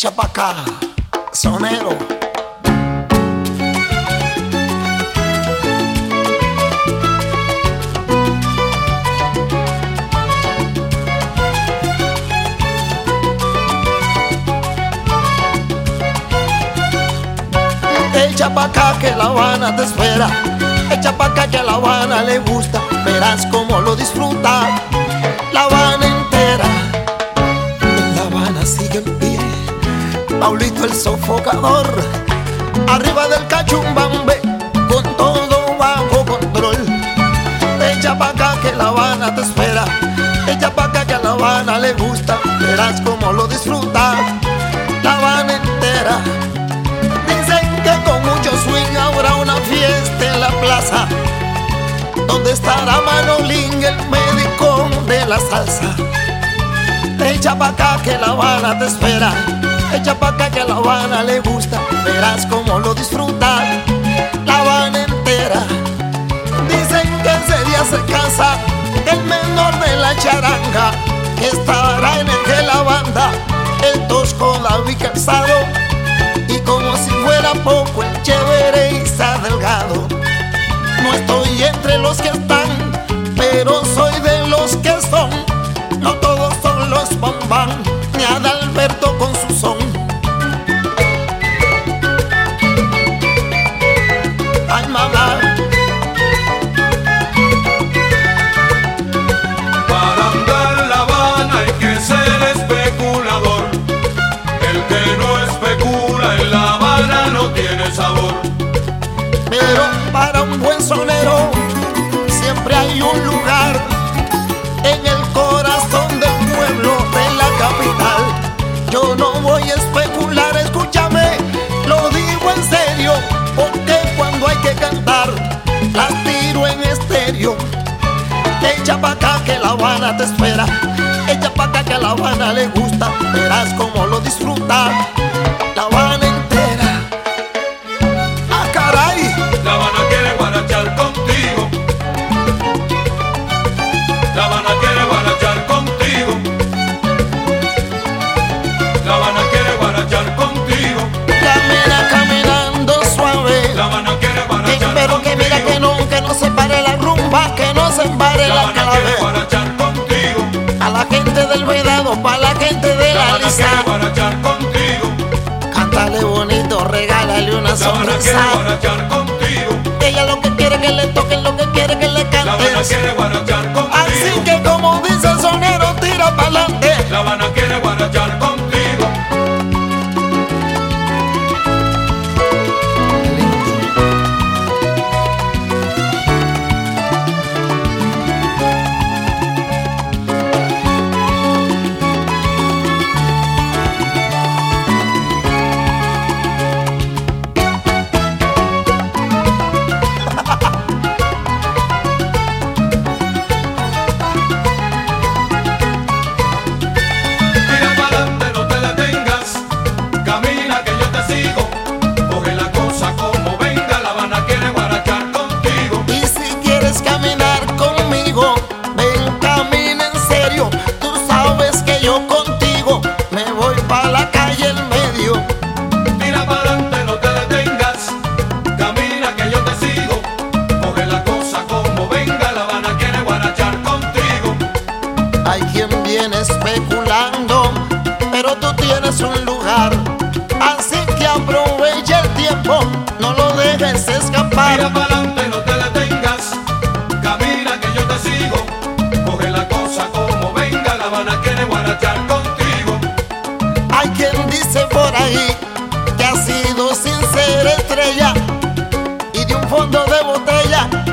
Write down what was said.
Echa pa' acá, sonero. Echa pa' acá que La Habana te espera. Echa pa' acá que a La Habana le gusta. Verás cómo lo disfruta. La Habana Paulito el sofocador. Arriba del cachumbambe. Con todo bajo control. Echa pa' acá que La Habana te espera. Echa pa' acá que a La Habana le gusta. Verás cómo lo disfruta. La Habana entera. Dicen que con mucho swing habrá una fiesta en la plaza Donde estará Manolín, el médico de la salsa Echa pa' acá que La Habana te espera Echa pa' acá que a La Habana le gusta Verás cómo lo disfruta. La Habana entera. Dicen que ese día se casa El menor de la charanga estará en el que la banda El tosco David Calzado y como si fuera poco el chévere está delgado No estoy entre los que están Pero soy de los que son. No todos son los bombán Ni Adalberto con su son Ay mamá Para andar La Habana hay que ser especulador. El que no especula en La Habana no tiene sabor. Pero para un buen sonero Siempre hay un lugar Echa pa' acá que La Habana te espera. Echa pa' acá que La Habana le gusta. Verás cómo lo disfruta gente del Vedado, pa' la gente de La la guarachar contigo. Cántale bonito, regálale una La sonrisa guarachar contigo. Ella lo que quiere que le toquen, lo que quiere que le La Habana cantes quiere guarachar contigo. Así que como dice el sonero, tira pa'lante La Habana quiere guarachar voy pa' la calle en medio. Tira para adelante, no te detengas. Camina que yo te sigo. Coge la cosa como venga. La Habana quiere guarachar contigo. Hay quien viene especulando, pero tú tienes un lugar. Así que aprovecha el tiempo, no lo dejes escapar. para fondo de botella